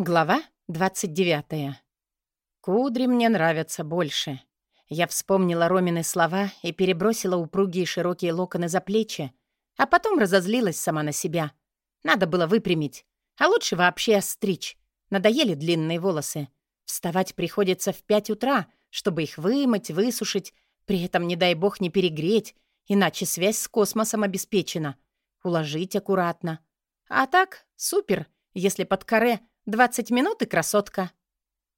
Глава 29. Кудри мне нравятся больше. Я вспомнила Ромины слова и перебросила упругие широкие локоны за плечи, а потом разозлилась сама на себя. Надо было выпрямить, а лучше вообще остричь. Надоели длинные волосы. Вставать приходится в пять утра, чтобы их вымыть, высушить, при этом, не дай бог, не перегреть, иначе связь с космосом обеспечена. Уложить аккуратно. А так, супер, если под каре 20 минут и красотка.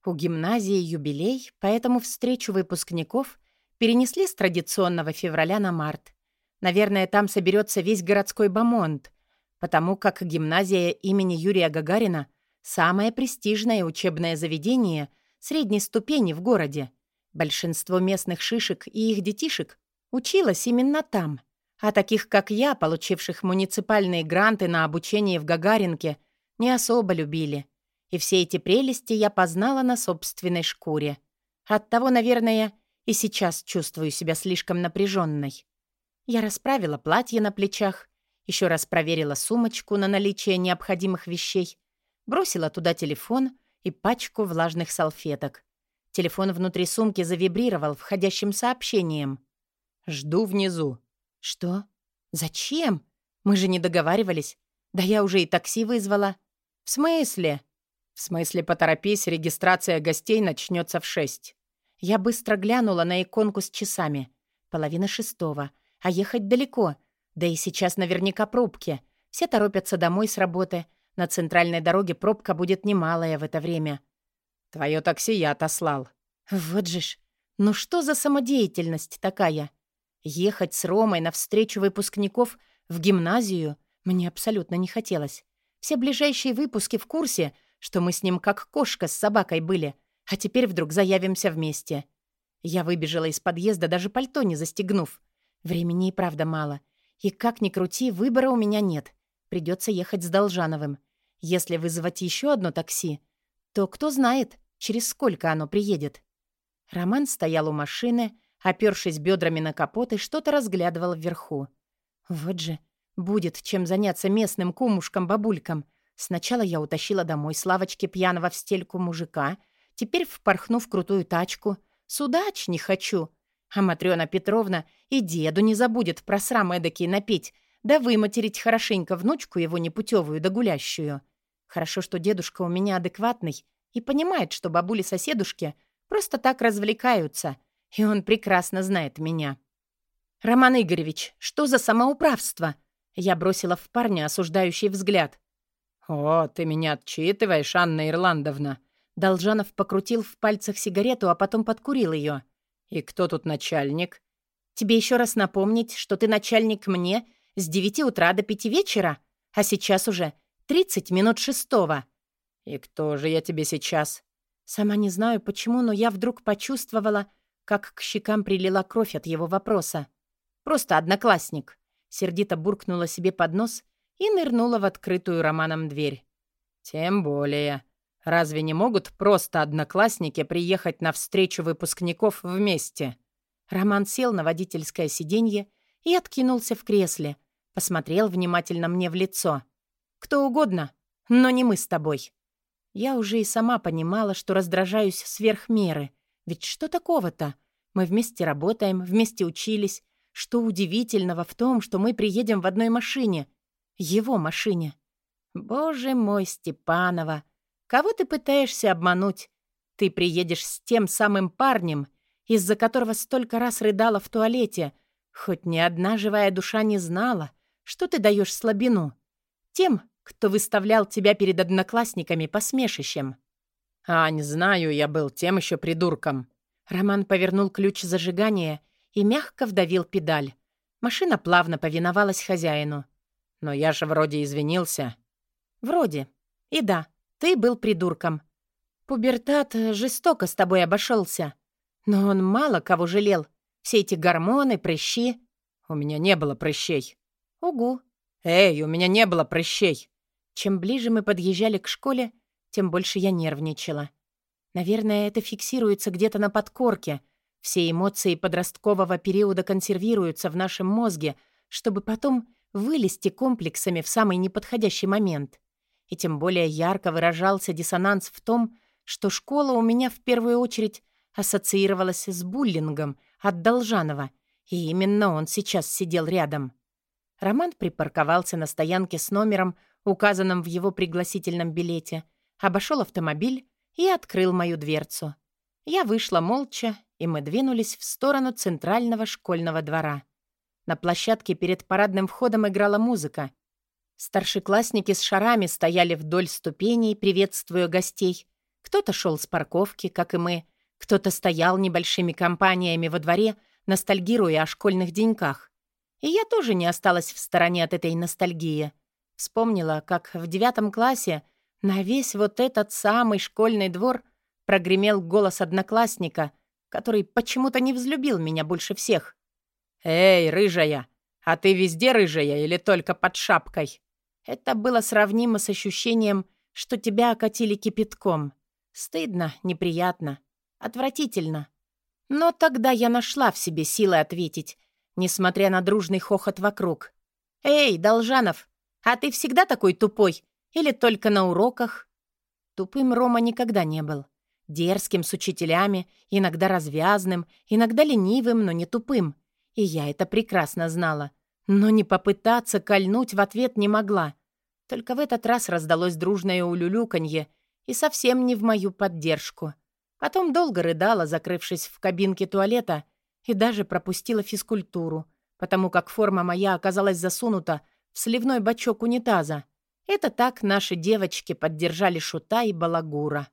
У гимназии юбилей, поэтому встречу выпускников перенесли с традиционного февраля на март. Наверное, там соберется весь городской бомонд, потому как гимназия имени Юрия Гагарина — самое престижное учебное заведение средней ступени в городе. Большинство местных шишек и их детишек училось именно там. А таких, как я, получивших муниципальные гранты на обучение в Гагаринке, не особо любили. И все эти прелести я познала на собственной шкуре. Оттого, наверное, и сейчас чувствую себя слишком напряженной. Я расправила платье на плечах, еще раз проверила сумочку на наличие необходимых вещей, бросила туда телефон и пачку влажных салфеток. Телефон внутри сумки завибрировал входящим сообщением. «Жду внизу». «Что? Зачем? Мы же не договаривались. Да я уже и такси вызвала». «В смысле?» «В смысле, поторопись, регистрация гостей начнется в шесть». Я быстро глянула на иконку с часами. Половина шестого. А ехать далеко. Да и сейчас наверняка пробки. Все торопятся домой с работы. На центральной дороге пробка будет немалая в это время. Твое такси я отослал. Вот же ж. Ну что за самодеятельность такая? Ехать с Ромой навстречу выпускников в гимназию мне абсолютно не хотелось. Все ближайшие выпуски в курсе — что мы с ним как кошка с собакой были, а теперь вдруг заявимся вместе. Я выбежала из подъезда, даже пальто не застегнув. Времени и правда мало. И как ни крути, выбора у меня нет. Придется ехать с Должановым. Если вызвать еще одно такси, то кто знает, через сколько оно приедет. Роман стоял у машины, опершись бедрами на капот и что-то разглядывал вверху. Вот же, будет чем заняться местным кумушкам-бабулькам — Сначала я утащила домой Славочки пьяного в стельку мужика, теперь впорхнув крутую тачку. Судач не хочу. А Матрёна Петровна и деду не забудет про срам эдакий напеть, да выматерить хорошенько внучку его непутевую да гулящую. Хорошо, что дедушка у меня адекватный и понимает, что бабули-соседушки просто так развлекаются, и он прекрасно знает меня. «Роман Игоревич, что за самоуправство?» Я бросила в парня осуждающий взгляд. «О, ты меня отчитываешь, Анна Ирландовна!» Должанов покрутил в пальцах сигарету, а потом подкурил ее. «И кто тут начальник?» «Тебе еще раз напомнить, что ты начальник мне с девяти утра до пяти вечера, а сейчас уже тридцать минут шестого». «И кто же я тебе сейчас?» Сама не знаю почему, но я вдруг почувствовала, как к щекам прилила кровь от его вопроса. «Просто одноклассник», — сердито буркнула себе под нос и нырнула в открытую романом дверь. «Тем более. Разве не могут просто одноклассники приехать на встречу выпускников вместе?» Роман сел на водительское сиденье и откинулся в кресле, посмотрел внимательно мне в лицо. «Кто угодно, но не мы с тобой». Я уже и сама понимала, что раздражаюсь сверх меры. Ведь что такого-то? Мы вместе работаем, вместе учились. Что удивительного в том, что мы приедем в одной машине — его машине. Боже мой, Степанова, кого ты пытаешься обмануть? Ты приедешь с тем самым парнем, из-за которого столько раз рыдала в туалете, хоть ни одна живая душа не знала, что ты даешь слабину. Тем, кто выставлял тебя перед одноклассниками посмешищем. «А, не знаю, я был тем еще придурком». Роман повернул ключ зажигания и мягко вдавил педаль. Машина плавно повиновалась хозяину. Но я же вроде извинился. Вроде. И да, ты был придурком. Пубертат жестоко с тобой обошелся. Но он мало кого жалел. Все эти гормоны, прыщи. У меня не было прыщей. Угу. Эй, у меня не было прыщей. Чем ближе мы подъезжали к школе, тем больше я нервничала. Наверное, это фиксируется где-то на подкорке. Все эмоции подросткового периода консервируются в нашем мозге, чтобы потом вылезти комплексами в самый неподходящий момент. И тем более ярко выражался диссонанс в том, что школа у меня в первую очередь ассоциировалась с буллингом от Должанова, и именно он сейчас сидел рядом. Роман припарковался на стоянке с номером, указанным в его пригласительном билете, обошел автомобиль и открыл мою дверцу. Я вышла молча, и мы двинулись в сторону центрального школьного двора. На площадке перед парадным входом играла музыка. Старшеклассники с шарами стояли вдоль ступеней, приветствуя гостей. Кто-то шел с парковки, как и мы, кто-то стоял небольшими компаниями во дворе, ностальгируя о школьных деньках. И я тоже не осталась в стороне от этой ностальгии. Вспомнила, как в девятом классе на весь вот этот самый школьный двор прогремел голос одноклассника, который почему-то не взлюбил меня больше всех. «Эй, рыжая! А ты везде рыжая или только под шапкой?» Это было сравнимо с ощущением, что тебя окатили кипятком. Стыдно, неприятно, отвратительно. Но тогда я нашла в себе силы ответить, несмотря на дружный хохот вокруг. «Эй, Должанов, а ты всегда такой тупой? Или только на уроках?» Тупым Рома никогда не был. Дерзким с учителями, иногда развязным, иногда ленивым, но не тупым. И я это прекрасно знала. Но не попытаться кольнуть в ответ не могла. Только в этот раз раздалось дружное улюлюканье и совсем не в мою поддержку. Потом долго рыдала, закрывшись в кабинке туалета, и даже пропустила физкультуру, потому как форма моя оказалась засунута в сливной бачок унитаза. Это так наши девочки поддержали шута и балагура.